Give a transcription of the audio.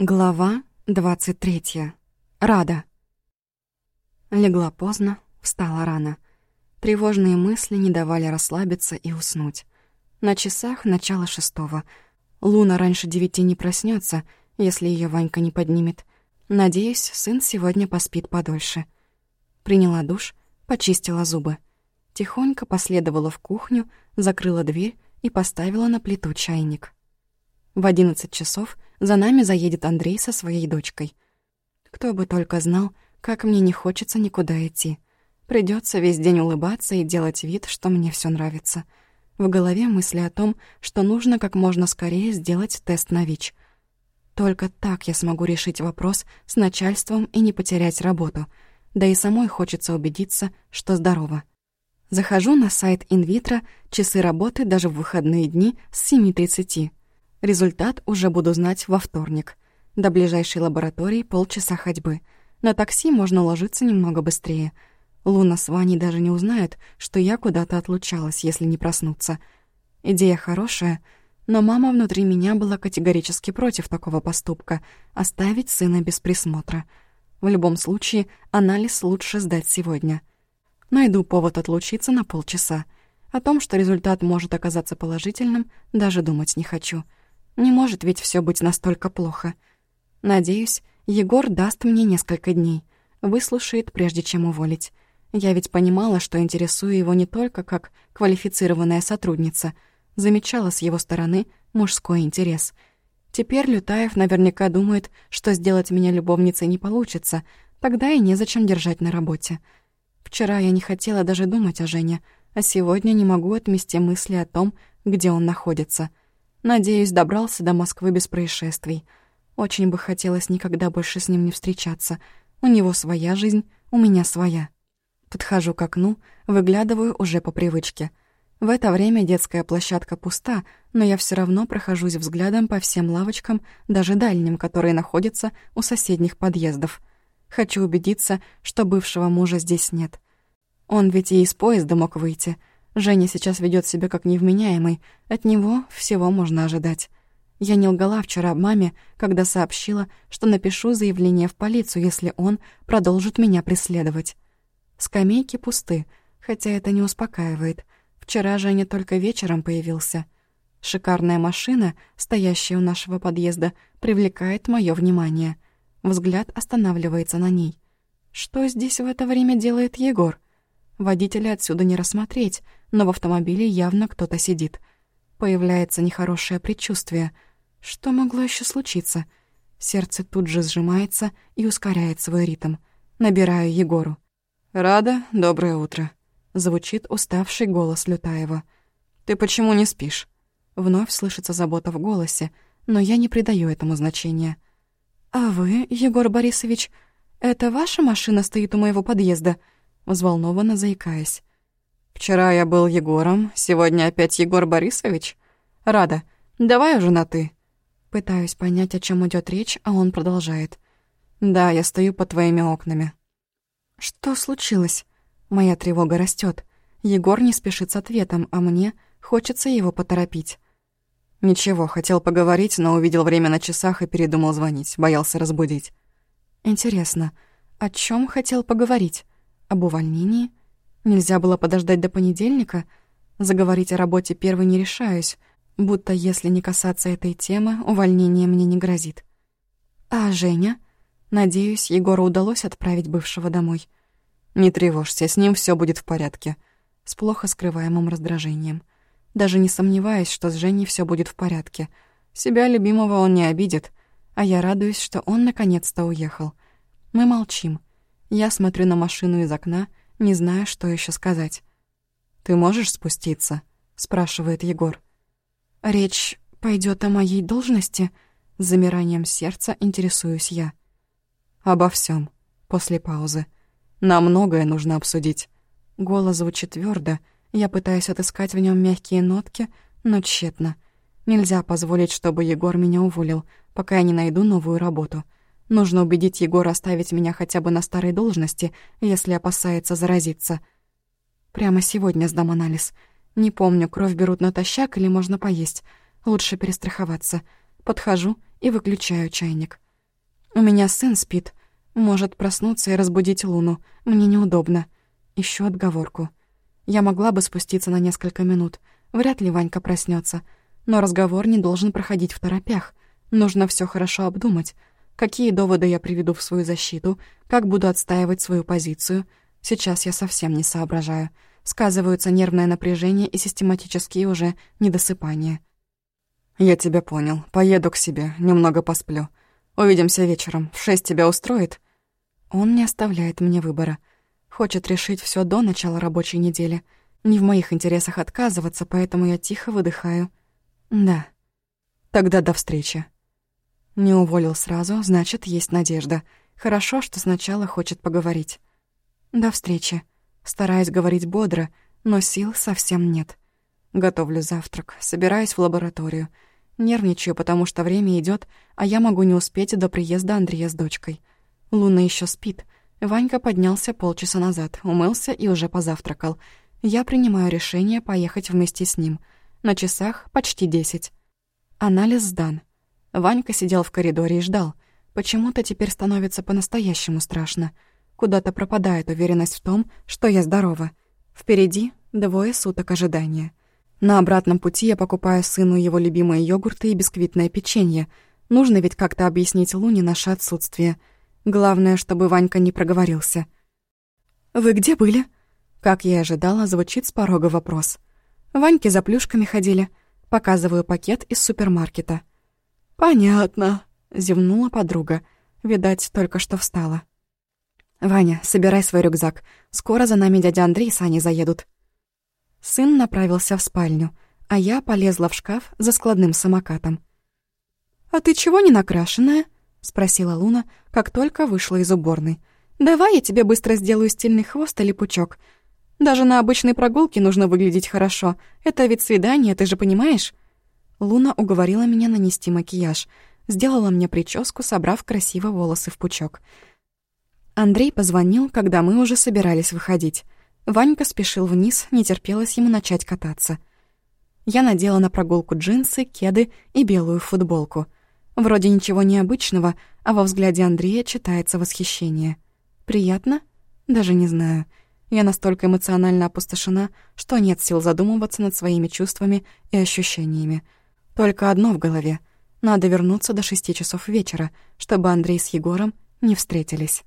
Глава 23. Рада. Легла поздно, встала рано. Тревожные мысли не давали расслабиться и уснуть. На часах начало шестого. Луна раньше девяти не проснется, если ее Ванька не поднимет. Надеюсь, сын сегодня поспит подольше. Приняла душ, почистила зубы. Тихонько последовала в кухню, закрыла дверь и поставила на плиту чайник. В одиннадцать часов — за нами заедет Андрей со своей дочкой. Кто бы только знал, как мне не хочется никуда идти. Придется весь день улыбаться и делать вид, что мне все нравится. В голове мысли о том, что нужно как можно скорее сделать тест на ВИЧ. Только так я смогу решить вопрос с начальством и не потерять работу. Да и самой хочется убедиться, что здорово. Захожу на сайт инвитро, часы работы даже в выходные дни с 7.30. Результат уже буду знать во вторник. До ближайшей лаборатории полчаса ходьбы. На такси можно ложиться немного быстрее. Луна с Ваней даже не узнают, что я куда-то отлучалась, если не проснуться. Идея хорошая, но мама внутри меня была категорически против такого поступка — оставить сына без присмотра. В любом случае, анализ лучше сдать сегодня. Найду повод отлучиться на полчаса. О том, что результат может оказаться положительным, даже думать не хочу — не может ведь все быть настолько плохо. Надеюсь, Егор даст мне несколько дней. Выслушает, прежде чем уволить. Я ведь понимала, что интересую его не только как квалифицированная сотрудница. Замечала с его стороны мужской интерес. Теперь Лютаев наверняка думает, что сделать меня любовницей не получится, тогда и незачем держать на работе. Вчера я не хотела даже думать о Жене, а сегодня не могу отмести мысли о том, где он находится — Надеюсь, добрался до Москвы без происшествий. Очень бы хотелось никогда больше с ним не встречаться. У него своя жизнь, у меня своя. Подхожу к окну, выглядываю уже по привычке. В это время детская площадка пуста, но я все равно прохожусь взглядом по всем лавочкам, даже дальним, которые находятся у соседних подъездов. Хочу убедиться, что бывшего мужа здесь нет. Он ведь и из поезда мог выйти — Женя сейчас ведет себя как невменяемый, от него всего можно ожидать. Я не лгала вчера маме, когда сообщила, что напишу заявление в полицию, если он продолжит меня преследовать. Скамейки пусты, хотя это не успокаивает. Вчера Женя только вечером появился. Шикарная машина, стоящая у нашего подъезда, привлекает мое внимание. Взгляд останавливается на ней. Что здесь в это время делает Егор? Водителя отсюда не рассмотреть, но в автомобиле явно кто-то сидит. Появляется нехорошее предчувствие. Что могло еще случиться? Сердце тут же сжимается и ускоряет свой ритм. Набираю Егору. «Рада, доброе утро», — звучит уставший голос Лютаева. «Ты почему не спишь?» Вновь слышится забота в голосе, но я не придаю этому значения. «А вы, Егор Борисович, это ваша машина стоит у моего подъезда?» взволнованно заикаясь. «Вчера я был Егором, сегодня опять Егор Борисович? Рада, давай уже на «ты». Пытаюсь понять, о чем идет речь, а он продолжает. «Да, я стою под твоими окнами». «Что случилось?» Моя тревога растет. Егор не спешит с ответом, а мне хочется его поторопить. «Ничего, хотел поговорить, но увидел время на часах и передумал звонить, боялся разбудить». «Интересно, о чем хотел поговорить?» Об увольнении? Нельзя было подождать до понедельника? Заговорить о работе первой не решаюсь, будто если не касаться этой темы, увольнение мне не грозит. А Женя? Надеюсь, Егору удалось отправить бывшего домой. Не тревожься, с ним все будет в порядке. С плохо скрываемым раздражением. Даже не сомневаюсь, что с Женей все будет в порядке. Себя любимого он не обидит, а я радуюсь, что он наконец-то уехал. Мы молчим. Я смотрю на машину из окна, не зная, что еще сказать. «Ты можешь спуститься?» — спрашивает Егор. «Речь пойдет о моей должности?» С замиранием сердца интересуюсь я. «Обо всем. после паузы. Нам многое нужно обсудить». Голос звучит твердо. Я пытаюсь отыскать в нем мягкие нотки, но тщетно. Нельзя позволить, чтобы Егор меня уволил, пока я не найду новую работу — Нужно убедить Егора оставить меня хотя бы на старой должности, если опасается заразиться. Прямо сегодня сдам анализ. Не помню, кровь берут натощак или можно поесть. Лучше перестраховаться. Подхожу и выключаю чайник. У меня сын спит. Может проснуться и разбудить Луну. Мне неудобно. Ищу отговорку. Я могла бы спуститься на несколько минут. Вряд ли Ванька проснется. Но разговор не должен проходить в торопях. Нужно все хорошо обдумать. Какие доводы я приведу в свою защиту, как буду отстаивать свою позицию. Сейчас я совсем не соображаю. Сказываются нервное напряжение и систематические уже недосыпания. «Я тебя понял. Поеду к себе, немного посплю. Увидимся вечером. В шесть тебя устроит?» Он не оставляет мне выбора. Хочет решить все до начала рабочей недели. Не в моих интересах отказываться, поэтому я тихо выдыхаю. «Да». «Тогда до встречи». Не уволил сразу, значит, есть надежда. Хорошо, что сначала хочет поговорить. «До встречи». Стараюсь говорить бодро, но сил совсем нет. Готовлю завтрак, собираюсь в лабораторию. Нервничаю, потому что время идет, а я могу не успеть до приезда Андрея с дочкой. Луна еще спит. Ванька поднялся полчаса назад, умылся и уже позавтракал. Я принимаю решение поехать вместе с ним. На часах почти десять. Анализ сдан. Ванька сидел в коридоре и ждал. Почему-то теперь становится по-настоящему страшно. Куда-то пропадает уверенность в том, что я здорова. Впереди двое суток ожидания. На обратном пути я покупаю сыну его любимые йогурты и бисквитное печенье. Нужно ведь как-то объяснить Луне наше отсутствие. Главное, чтобы Ванька не проговорился. «Вы где были?» Как я и ожидала, звучит с порога вопрос. Ваньки за плюшками ходили. Показываю пакет из супермаркета. «Понятно», — зевнула подруга. Видать, только что встала. «Ваня, собирай свой рюкзак. Скоро за нами дядя Андрей с Аней заедут». Сын направился в спальню, а я полезла в шкаф за складным самокатом. «А ты чего не накрашенная?» — спросила Луна, как только вышла из уборной. «Давай я тебе быстро сделаю стильный хвост или пучок. Даже на обычной прогулке нужно выглядеть хорошо. Это ведь свидание, ты же понимаешь?» Луна уговорила меня нанести макияж, сделала мне прическу, собрав красиво волосы в пучок — Андрей позвонил, когда мы уже собирались выходить. Ванька спешил вниз, не терпелось ему начать кататься. Я надела на прогулку джинсы, кеды и белую футболку. Вроде ничего необычного, а во взгляде Андрея читается восхищение. Приятно? Даже не знаю. Я настолько эмоционально опустошена, что нет сил задумываться над своими чувствами и ощущениями. Только одно в голове. Надо вернуться до шести часов вечера, чтобы Андрей с Егором не встретились.